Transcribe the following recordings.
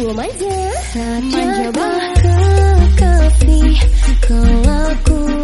Tunggu manja Manja bahkan kafe Kalau aku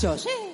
九岁。